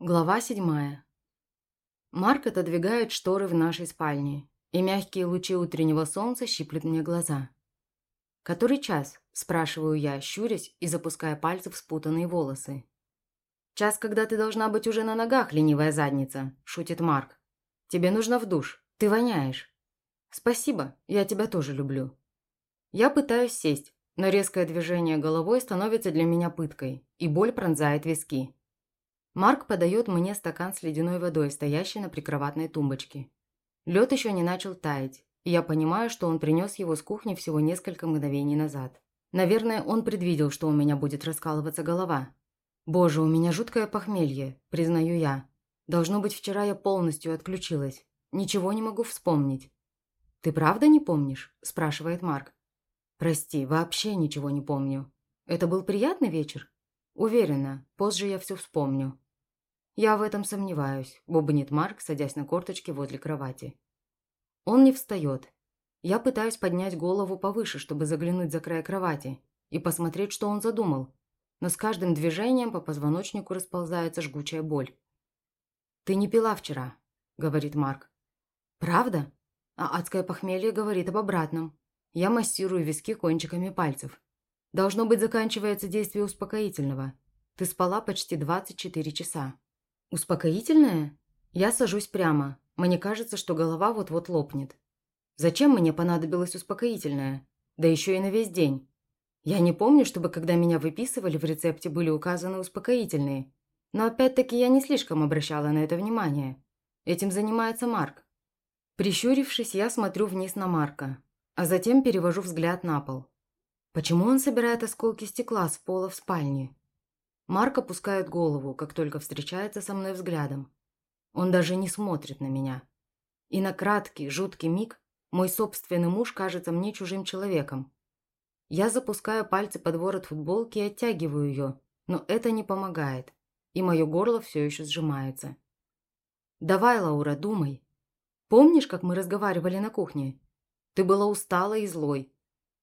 Глава седьмая. Марк отодвигает шторы в нашей спальне, и мягкие лучи утреннего солнца щиплют мне глаза. «Который час?» – спрашиваю я, щурясь и запуская пальцы в спутанные волосы. «Час, когда ты должна быть уже на ногах, ленивая задница», – шутит Марк. «Тебе нужно в душ. Ты воняешь». «Спасибо, я тебя тоже люблю». Я пытаюсь сесть, но резкое движение головой становится для меня пыткой, и боль пронзает виски. Марк подает мне стакан с ледяной водой, стоящей на прикроватной тумбочке. Лед еще не начал таять, и я понимаю, что он принес его с кухни всего несколько мгновений назад. Наверное, он предвидел, что у меня будет раскалываться голова. Боже, у меня жуткое похмелье, признаю я. Должно быть, вчера я полностью отключилась. Ничего не могу вспомнить. «Ты правда не помнишь?» – спрашивает Марк. «Прости, вообще ничего не помню. Это был приятный вечер?» «Уверена, позже я все вспомню». «Я в этом сомневаюсь», – бубнит Марк, садясь на корточки возле кровати. Он не встает. Я пытаюсь поднять голову повыше, чтобы заглянуть за край кровати и посмотреть, что он задумал. Но с каждым движением по позвоночнику расползается жгучая боль. «Ты не пила вчера», – говорит Марк. «Правда?» А адское похмелье говорит об обратном. Я массирую виски кончиками пальцев. Должно быть, заканчивается действие успокоительного. Ты спала почти 24 часа. «Успокоительное?» Я сажусь прямо. Мне кажется, что голова вот-вот лопнет. Зачем мне понадобилось успокоительное? Да еще и на весь день. Я не помню, чтобы когда меня выписывали, в рецепте были указаны успокоительные. Но опять-таки я не слишком обращала на это внимание. Этим занимается Марк. Прищурившись, я смотрю вниз на Марка, а затем перевожу взгляд на пол. Почему он собирает осколки стекла с пола в спальне? Марк опускает голову, как только встречается со мной взглядом. Он даже не смотрит на меня. И на краткий, жуткий миг мой собственный муж кажется мне чужим человеком. Я запускаю пальцы под ворот футболки и оттягиваю ее, но это не помогает, и мое горло все еще сжимается. «Давай, Лаура, думай. Помнишь, как мы разговаривали на кухне? Ты была устала и злой.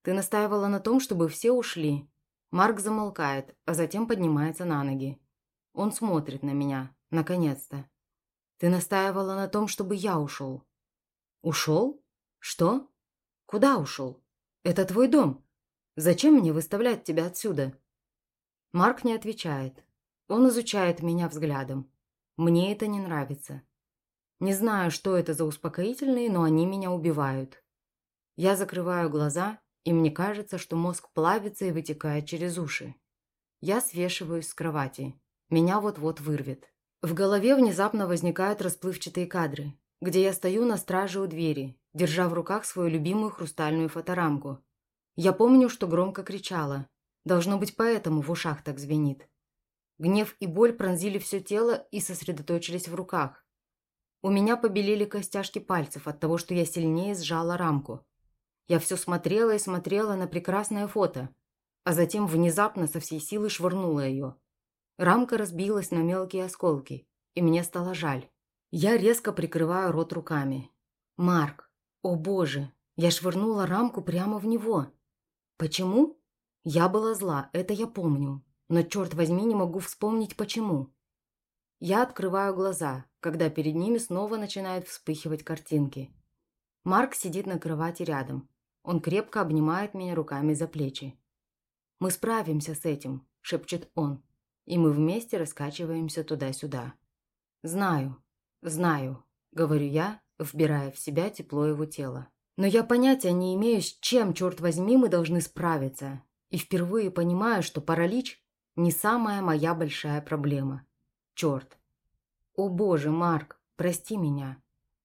Ты настаивала на том, чтобы все ушли, Марк замолкает, а затем поднимается на ноги. Он смотрит на меня, наконец-то. Ты настаивала на том, чтобы я ушел. Ушел? Что? Куда ушел? Это твой дом. Зачем мне выставлять тебя отсюда? Марк не отвечает. Он изучает меня взглядом. Мне это не нравится. Не знаю, что это за успокоительные, но они меня убивают. Я закрываю глаза и мне кажется, что мозг плавится и вытекает через уши. Я свешиваюсь с кровати. Меня вот-вот вырвет. В голове внезапно возникают расплывчатые кадры, где я стою на страже у двери, держа в руках свою любимую хрустальную фоторамку. Я помню, что громко кричала. Должно быть, поэтому в ушах так звенит. Гнев и боль пронзили все тело и сосредоточились в руках. У меня побелели костяшки пальцев от того, что я сильнее сжала рамку. Я все смотрела и смотрела на прекрасное фото, а затем внезапно со всей силы швырнула ее. Рамка разбилась на мелкие осколки, и мне стало жаль. Я резко прикрываю рот руками. «Марк! О боже! Я швырнула рамку прямо в него!» «Почему?» Я была зла, это я помню. Но, черт возьми, не могу вспомнить, почему. Я открываю глаза, когда перед ними снова начинают вспыхивать картинки. Марк сидит на кровати рядом. Он крепко обнимает меня руками за плечи. «Мы справимся с этим», – шепчет он, и мы вместе раскачиваемся туда-сюда. «Знаю, знаю», – говорю я, вбирая в себя тепло его тела. «Но я понятия не имею, с чем, черт возьми, мы должны справиться, и впервые понимаю, что паралич – не самая моя большая проблема. Черт! О боже, Марк, прости меня.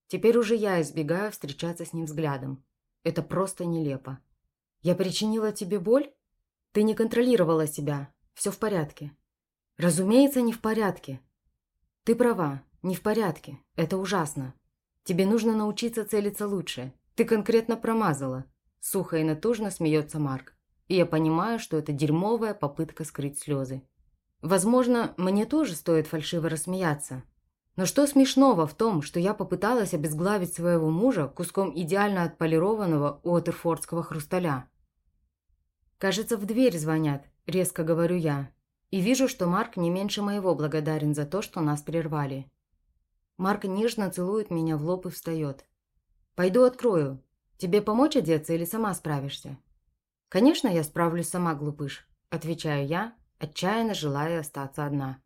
Теперь уже я избегаю встречаться с ним взглядом. Это просто нелепо. Я причинила тебе боль? Ты не контролировала себя. Все в порядке. Разумеется, не в порядке. Ты права, не в порядке. Это ужасно. Тебе нужно научиться целиться лучше. Ты конкретно промазала. Сухо и натужно смеется Марк. И я понимаю, что это дерьмовая попытка скрыть слезы. Возможно, мне тоже стоит фальшиво рассмеяться. Но что смешного в том, что я попыталась обезглавить своего мужа куском идеально отполированного уотерфордского хрусталя? «Кажется, в дверь звонят», – резко говорю я. И вижу, что Марк не меньше моего благодарен за то, что нас прервали. Марк нежно целует меня в лоб и встает. «Пойду открою. Тебе помочь одеться или сама справишься?» «Конечно, я справлюсь сама, глупыш», – отвечаю я, отчаянно желая остаться одна.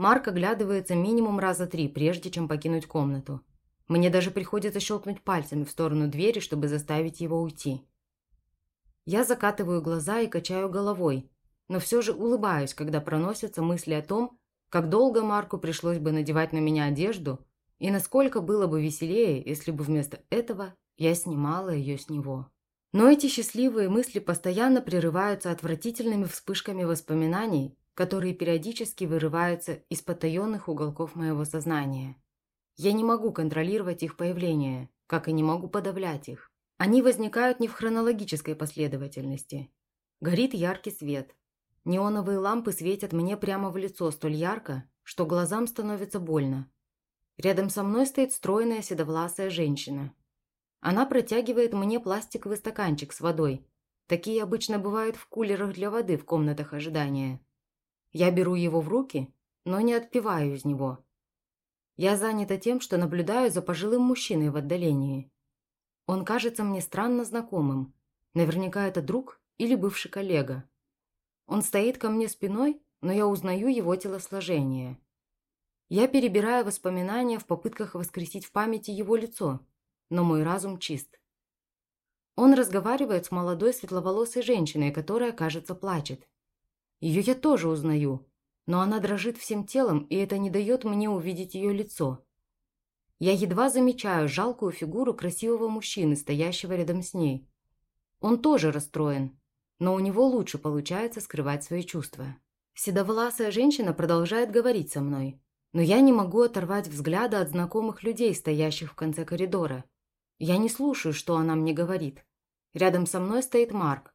Марк оглядывается минимум раза три, прежде чем покинуть комнату. Мне даже приходится щелкнуть пальцами в сторону двери, чтобы заставить его уйти. Я закатываю глаза и качаю головой, но все же улыбаюсь, когда проносятся мысли о том, как долго Марку пришлось бы надевать на меня одежду и насколько было бы веселее, если бы вместо этого я снимала ее с него. Но эти счастливые мысли постоянно прерываются отвратительными вспышками воспоминаний, которые периодически вырываются из потаенных уголков моего сознания. Я не могу контролировать их появление, как и не могу подавлять их. Они возникают не в хронологической последовательности. Горит яркий свет. Неоновые лампы светят мне прямо в лицо столь ярко, что глазам становится больно. Рядом со мной стоит стройная седовласая женщина, она протягивает мне пластиковый стаканчик с водой. Такие обычно бывают в кулерах для воды в комнатах ожидания. Я беру его в руки, но не отпиваю из него. Я занята тем, что наблюдаю за пожилым мужчиной в отдалении. Он кажется мне странно знакомым. Наверняка это друг или бывший коллега. Он стоит ко мне спиной, но я узнаю его телосложение. Я перебираю воспоминания в попытках воскресить в памяти его лицо – но мой разум чист. Он разговаривает с молодой светловолосой женщиной, которая, кажется, плачет. Ее я тоже узнаю, но она дрожит всем телом, и это не дает мне увидеть ее лицо. Я едва замечаю жалкую фигуру красивого мужчины, стоящего рядом с ней. Он тоже расстроен, но у него лучше получается скрывать свои чувства. Седовласая женщина продолжает говорить со мной, но я не могу оторвать взгляда от знакомых людей, стоящих в конце коридора. Я не слушаю, что она мне говорит. Рядом со мной стоит Марк.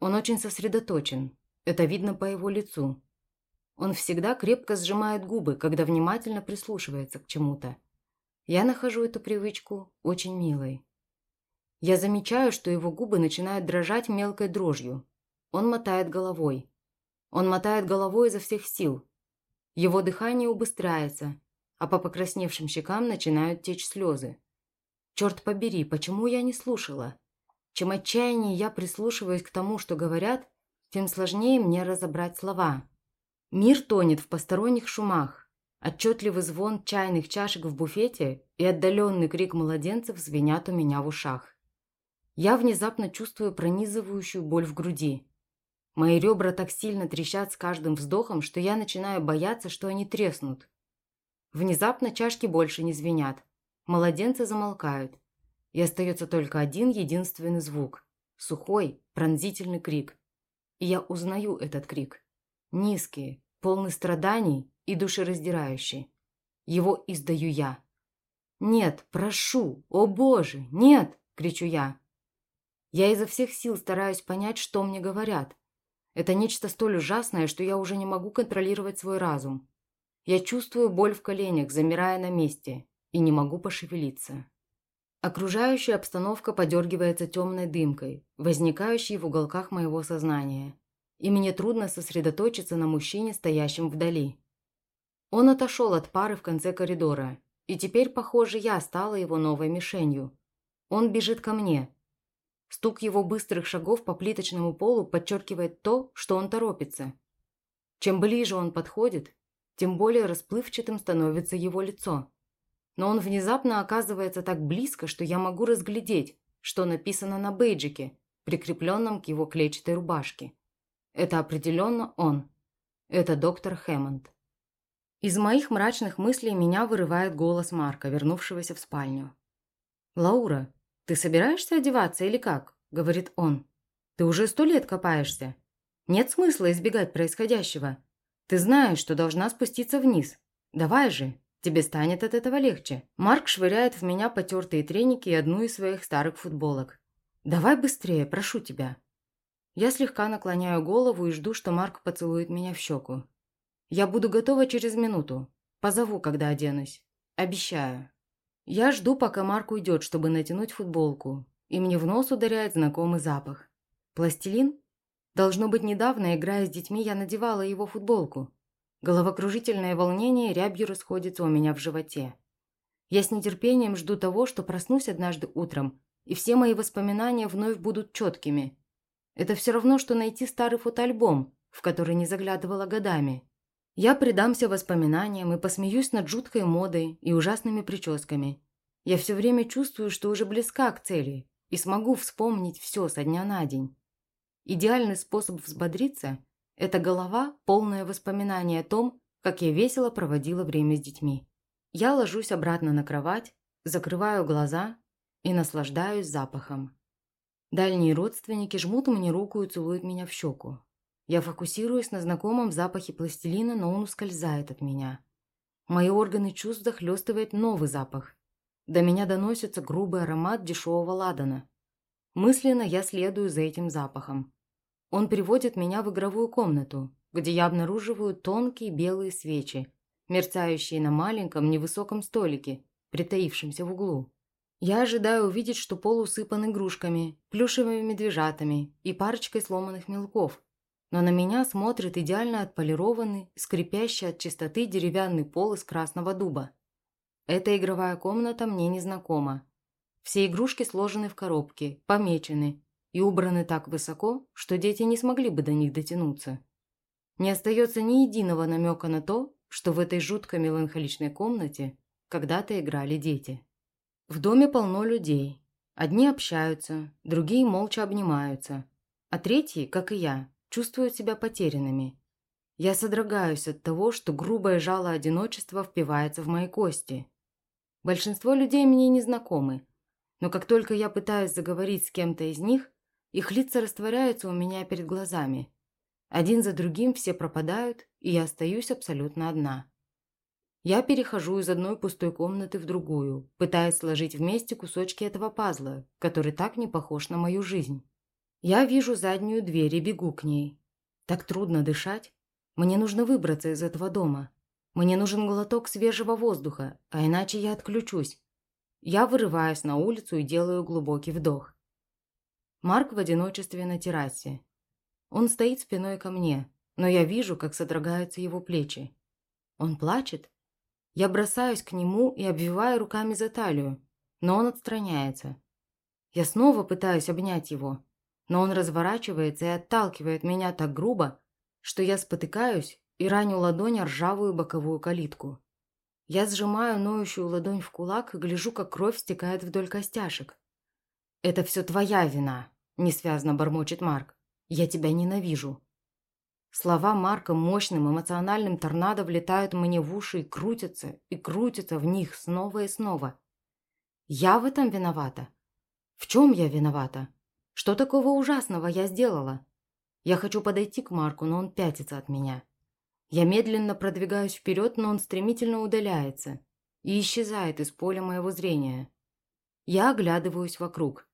Он очень сосредоточен. Это видно по его лицу. Он всегда крепко сжимает губы, когда внимательно прислушивается к чему-то. Я нахожу эту привычку очень милой. Я замечаю, что его губы начинают дрожать мелкой дрожью. Он мотает головой. Он мотает головой изо всех сил. Его дыхание убыстряется, а по покрасневшим щекам начинают течь слезы. Черт побери, почему я не слушала? Чем отчаяннее я прислушиваюсь к тому, что говорят, тем сложнее мне разобрать слова. Мир тонет в посторонних шумах. Отчетливый звон чайных чашек в буфете и отдаленный крик младенцев звенят у меня в ушах. Я внезапно чувствую пронизывающую боль в груди. Мои ребра так сильно трещат с каждым вздохом, что я начинаю бояться, что они треснут. Внезапно чашки больше не звенят. Младенцы замолкают. И остается только один единственный звук. Сухой, пронзительный крик. Я узнаю этот крик. Низкий, полный страданий и душераздирающий. Его издаю я. «Нет, прошу! О боже, нет!» – кричу я. Я изо всех сил стараюсь понять, что мне говорят. Это нечто столь ужасное, что я уже не могу контролировать свой разум. Я чувствую боль в коленях, замирая на месте, и не могу пошевелиться. Окружающая обстановка подергивается темной дымкой, возникающей в уголках моего сознания, и мне трудно сосредоточиться на мужчине, стоящем вдали. Он отошел от пары в конце коридора, и теперь, похоже, я стала его новой мишенью. Он бежит ко мне. Стук его быстрых шагов по плиточному полу подчеркивает то, что он торопится. Чем ближе он подходит, тем более расплывчатым становится его лицо но он внезапно оказывается так близко, что я могу разглядеть, что написано на бейджике, прикрепленном к его клетчатой рубашке. Это определенно он. Это доктор Хэммонд. Из моих мрачных мыслей меня вырывает голос Марка, вернувшегося в спальню. «Лаура, ты собираешься одеваться или как?» – говорит он. «Ты уже сто лет копаешься. Нет смысла избегать происходящего. Ты знаешь, что должна спуститься вниз. Давай же, Тебе станет от этого легче. Марк швыряет в меня потертые треники и одну из своих старых футболок. Давай быстрее, прошу тебя. Я слегка наклоняю голову и жду, что Марк поцелует меня в щеку. Я буду готова через минуту. Позову, когда оденусь. Обещаю. Я жду, пока Марк уйдет, чтобы натянуть футболку, и мне в нос ударяет знакомый запах. Пластилин? Должно быть, недавно, играя с детьми, я надевала его футболку. Головокружительное волнение рябью расходится у меня в животе. Я с нетерпением жду того, что проснусь однажды утром, и все мои воспоминания вновь будут четкими. Это все равно, что найти старый фотоальбом, в который не заглядывала годами. Я предамся воспоминаниям и посмеюсь над жуткой модой и ужасными прическами. Я все время чувствую, что уже близка к цели и смогу вспомнить все со дня на день. Идеальный способ взбодриться – это голова, полная воспоминаний о том, как я весело проводила время с детьми. Я ложусь обратно на кровать, закрываю глаза и наслаждаюсь запахом. Дальние родственники жмут мне руку и целуют меня в щеку. Я фокусируюсь на знакомом запахе пластилина, но он ускользает от меня. Мои органы чувств захлестывает новый запах. До меня доносится грубый аромат дешевого ладана. Мысленно я следую за этим запахом. Он приводит меня в игровую комнату, где я обнаруживаю тонкие белые свечи, мерцающие на маленьком невысоком столике, притаившемся в углу. Я ожидаю увидеть, что пол усыпан игрушками, плюшевыми медвежатами и парочкой сломанных мелков. Но на меня смотрит идеально отполированный, скрипящий от чистоты деревянный пол из красного дуба. Эта игровая комната мне незнакома. Все игрушки сложены в коробки, помечены и убраны так высоко, что дети не смогли бы до них дотянуться. Не остается ни единого намека на то, что в этой жутко меланхоличной комнате когда-то играли дети. В доме полно людей. Одни общаются, другие молча обнимаются, а третьи, как и я, чувствуют себя потерянными. Я содрогаюсь от того, что грубое жало одиночества впивается в мои кости. Большинство людей мне не знакомы, но как только я пытаюсь заговорить с кем-то из них, их лица растворяются у меня перед глазами. Один за другим все пропадают, и я остаюсь абсолютно одна. Я перехожу из одной пустой комнаты в другую, пытаясь сложить вместе кусочки этого пазла, который так не похож на мою жизнь. Я вижу заднюю дверь и бегу к ней. Так трудно дышать. Мне нужно выбраться из этого дома. Мне нужен глоток свежего воздуха, а иначе я отключусь. Я вырываюсь на улицу и делаю глубокий вдох. Марк в одиночестве на террасе. Он стоит спиной ко мне, но я вижу, как содрогаются его плечи. Он плачет? Я бросаюсь к нему и обвиваю руками за талию, но он отстраняется. Я снова пытаюсь обнять его, но он разворачивается и отталкивает меня так грубо, что я спотыкаюсь и раню ладонь ржавую боковую калитку. Я сжимаю ноющую ладонь в кулак и гляжу, как кровь стекает вдоль костяшек. «Это все твоя вина», – несвязно бормочет Марк. «Я тебя ненавижу». Слова Марка мощным эмоциональным торнадо влетают мне в уши и крутятся, и крутятся в них снова и снова. Я в этом виновата? В чем я виновата? Что такого ужасного я сделала? Я хочу подойти к Марку, но он пятится от меня. Я медленно продвигаюсь вперед, но он стремительно удаляется и исчезает из поля моего зрения. Я оглядываюсь вокруг.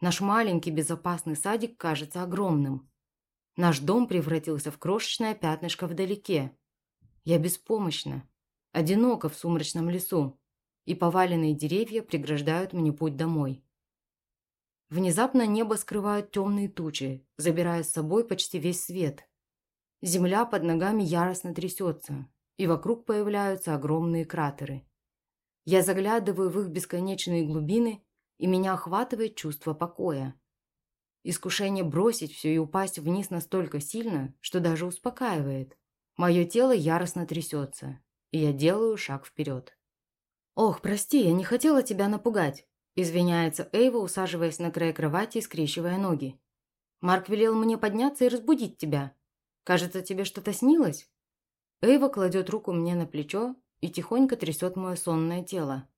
Наш маленький безопасный садик кажется огромным. Наш дом превратился в крошечное пятнышко вдалеке. Я беспомощна, одинока в сумрачном лесу, и поваленные деревья преграждают мне путь домой. Внезапно небо скрывают темные тучи, забирая с собой почти весь свет. Земля под ногами яростно трясется, и вокруг появляются огромные кратеры. Я заглядываю в их бесконечные глубины, и меня охватывает чувство покоя. Искушение бросить все и упасть вниз настолько сильно, что даже успокаивает. Мое тело яростно трясется, и я делаю шаг вперед. «Ох, прости, я не хотела тебя напугать», – извиняется Эйва, усаживаясь на край кровати и скрещивая ноги. «Марк велел мне подняться и разбудить тебя. Кажется, тебе что-то снилось?» Эйва кладет руку мне на плечо и тихонько трясет мое сонное тело.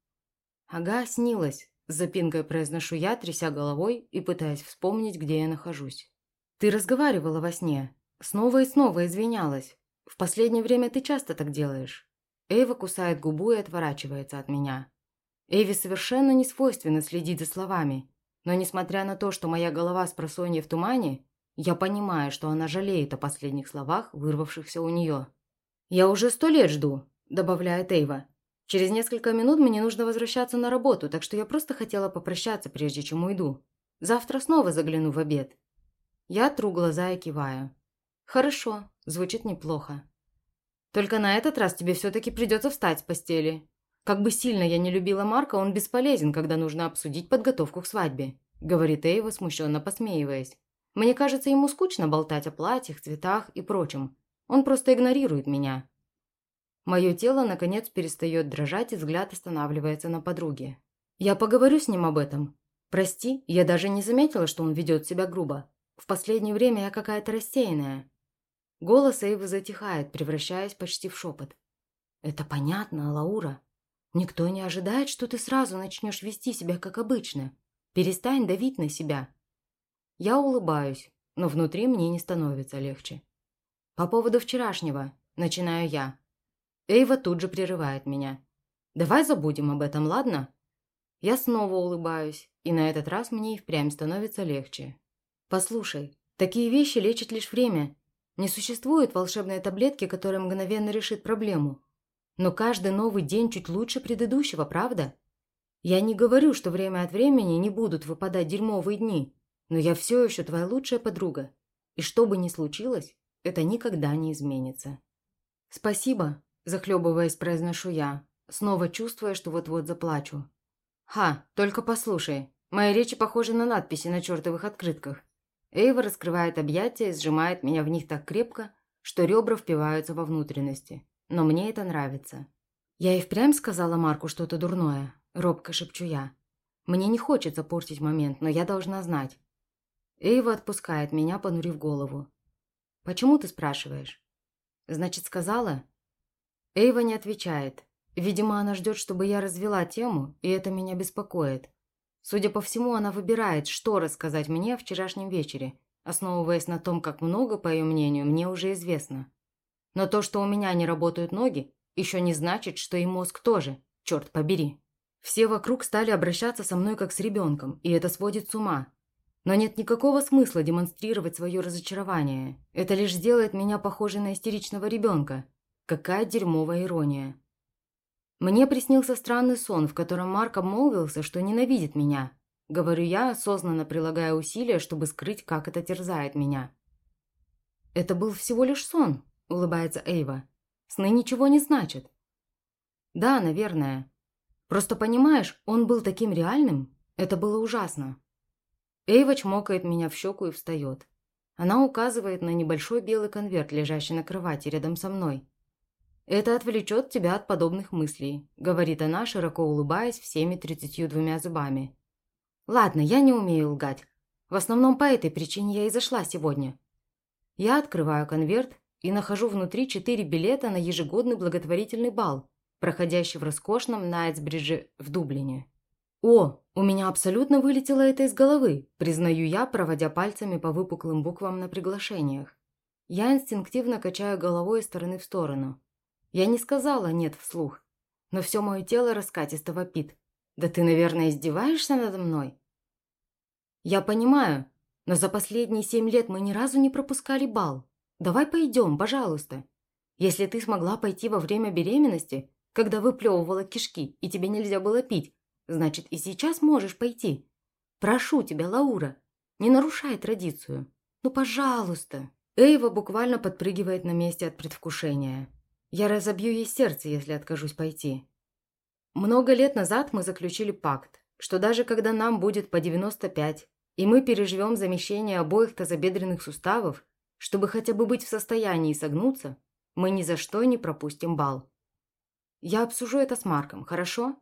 «Ага, снилось», – с запинкой произношу я, тряся головой и пытаясь вспомнить, где я нахожусь. «Ты разговаривала во сне. Снова и снова извинялась. В последнее время ты часто так делаешь». Эйва кусает губу и отворачивается от меня. Эйве совершенно не свойственно следить за словами, но несмотря на то, что моя голова с просонья в тумане, я понимаю, что она жалеет о последних словах, вырвавшихся у нее. «Я уже сто лет жду», – добавляет Эйва. «Через несколько минут мне нужно возвращаться на работу, так что я просто хотела попрощаться, прежде чем уйду. Завтра снова загляну в обед». Я тру глаза и киваю. «Хорошо, звучит неплохо. Только на этот раз тебе все-таки придется встать с постели. Как бы сильно я не любила Марка, он бесполезен, когда нужно обсудить подготовку к свадьбе», говорит Эйва, смущенно посмеиваясь. «Мне кажется, ему скучно болтать о платьях, цветах и прочем. Он просто игнорирует меня». Мое тело, наконец, перестает дрожать, и взгляд останавливается на подруге. «Я поговорю с ним об этом. Прости, я даже не заметила, что он ведет себя грубо. В последнее время я какая-то рассеянная». Голос Эйвы затихает, превращаясь почти в шепот. «Это понятно, Лаура. Никто не ожидает, что ты сразу начнешь вести себя как обычно. Перестань давить на себя». Я улыбаюсь, но внутри мне не становится легче. «По поводу вчерашнего», – начинаю я. Эйва тут же прерывает меня. «Давай забудем об этом, ладно?» Я снова улыбаюсь, и на этот раз мне и впрямь становится легче. «Послушай, такие вещи лечат лишь время. Не существует волшебной таблетки, которая мгновенно решит проблему. Но каждый новый день чуть лучше предыдущего, правда? Я не говорю, что время от времени не будут выпадать дерьмовые дни, но я все еще твоя лучшая подруга. И что бы ни случилось, это никогда не изменится». «Спасибо», Захлебываясь, произношу я, снова чувствуя, что вот-вот заплачу. «Ха, только послушай. Мои речи похожи на надписи на чертовых открытках». Эйва раскрывает объятия и сжимает меня в них так крепко, что ребра впиваются во внутренности. Но мне это нравится. «Я и впрямь сказала Марку что-то дурное», – робко шепчу я. «Мне не хочется портить момент, но я должна знать». Эйва отпускает меня, понурив голову. «Почему ты спрашиваешь?» «Значит, сказала?» Эйва не отвечает. Видимо, она ждет, чтобы я развела тему, и это меня беспокоит. Судя по всему, она выбирает, что рассказать мне о вчерашнем вечере, основываясь на том, как много, по ее мнению, мне уже известно. Но то, что у меня не работают ноги, еще не значит, что и мозг тоже, черт побери. Все вокруг стали обращаться со мной как с ребенком, и это сводит с ума. Но нет никакого смысла демонстрировать свое разочарование. Это лишь сделает меня похожей на истеричного ребенка, Какая дерьмовая ирония. Мне приснился странный сон, в котором Марк обмолвился, что ненавидит меня. Говорю я, осознанно прилагая усилия, чтобы скрыть, как это терзает меня. «Это был всего лишь сон», – улыбается Эйва. «Сны ничего не значат». «Да, наверное. Просто понимаешь, он был таким реальным. Это было ужасно». Эйва чмокает меня в щеку и встает. Она указывает на небольшой белый конверт, лежащий на кровати рядом со мной. «Это отвлечет тебя от подобных мыслей», – говорит она, широко улыбаясь всеми тридцатью двумя зубами. «Ладно, я не умею лгать. В основном по этой причине я и зашла сегодня». Я открываю конверт и нахожу внутри четыре билета на ежегодный благотворительный бал, проходящий в роскошном Найтсбридже в Дублине. «О, у меня абсолютно вылетело это из головы», признаю я, проводя пальцами по выпуклым буквам на приглашениях. Я инстинктивно качаю головой из стороны в сторону. Я не сказала «нет» вслух, но все мое тело раскатисто вопит. «Да ты, наверное, издеваешься надо мной?» «Я понимаю, но за последние семь лет мы ни разу не пропускали бал. Давай пойдем, пожалуйста. Если ты смогла пойти во время беременности, когда выплевывала кишки и тебе нельзя было пить, значит и сейчас можешь пойти. Прошу тебя, Лаура, не нарушай традицию. Ну, пожалуйста». Эйва буквально подпрыгивает на месте от предвкушения. Я разобью ей сердце, если откажусь пойти. Много лет назад мы заключили пакт, что даже когда нам будет по 95, и мы переживем замещение обоих тазобедренных суставов, чтобы хотя бы быть в состоянии согнуться, мы ни за что не пропустим бал. Я обсужу это с Марком, хорошо?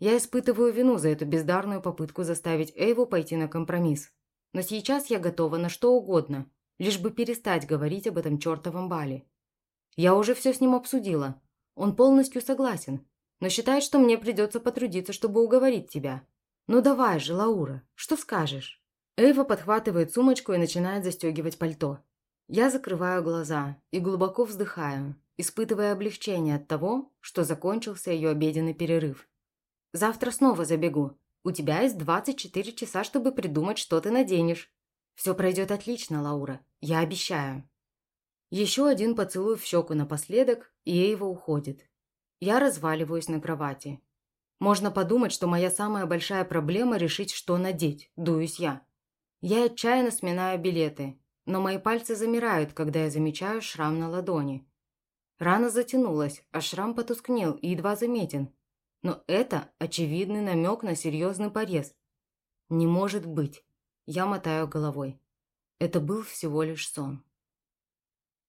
Я испытываю вину за эту бездарную попытку заставить Эйву пойти на компромисс. Но сейчас я готова на что угодно, лишь бы перестать говорить об этом чертовом бале. Я уже все с ним обсудила. Он полностью согласен, но считает, что мне придется потрудиться, чтобы уговорить тебя. Ну давай же, Лаура, что скажешь?» Эйва подхватывает сумочку и начинает застегивать пальто. Я закрываю глаза и глубоко вздыхаю, испытывая облегчение от того, что закончился ее обеденный перерыв. «Завтра снова забегу. У тебя есть 24 часа, чтобы придумать, что ты наденешь. Все пройдет отлично, Лаура. Я обещаю». Еще один поцелуй в щеку напоследок, и Эйва уходит. Я разваливаюсь на кровати. Можно подумать, что моя самая большая проблема – решить, что надеть, дуюсь я. Я отчаянно сминаю билеты, но мои пальцы замирают, когда я замечаю шрам на ладони. Рана затянулась, а шрам потускнел и едва заметен. Но это очевидный намек на серьезный порез. Не может быть. Я мотаю головой. Это был всего лишь сон.